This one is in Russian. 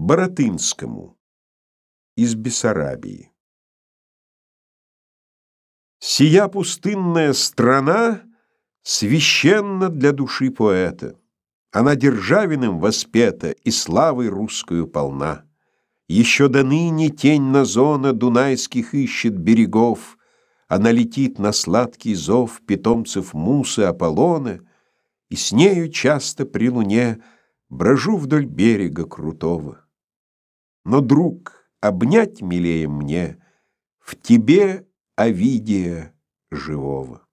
Баратынскому из Бессарабии. Сия пустынная страна священна для души поэта. Она державиным воспета и славой русскую полна. Еще до ныне тень Назона Дунайских ищет берегов, Она летит на сладкий зов питомцев Мусы Аполлона, И с нею часто при луне Брожу вдоль берега крутого. Но, друг, обнять милее мне В тебе Овидия живого.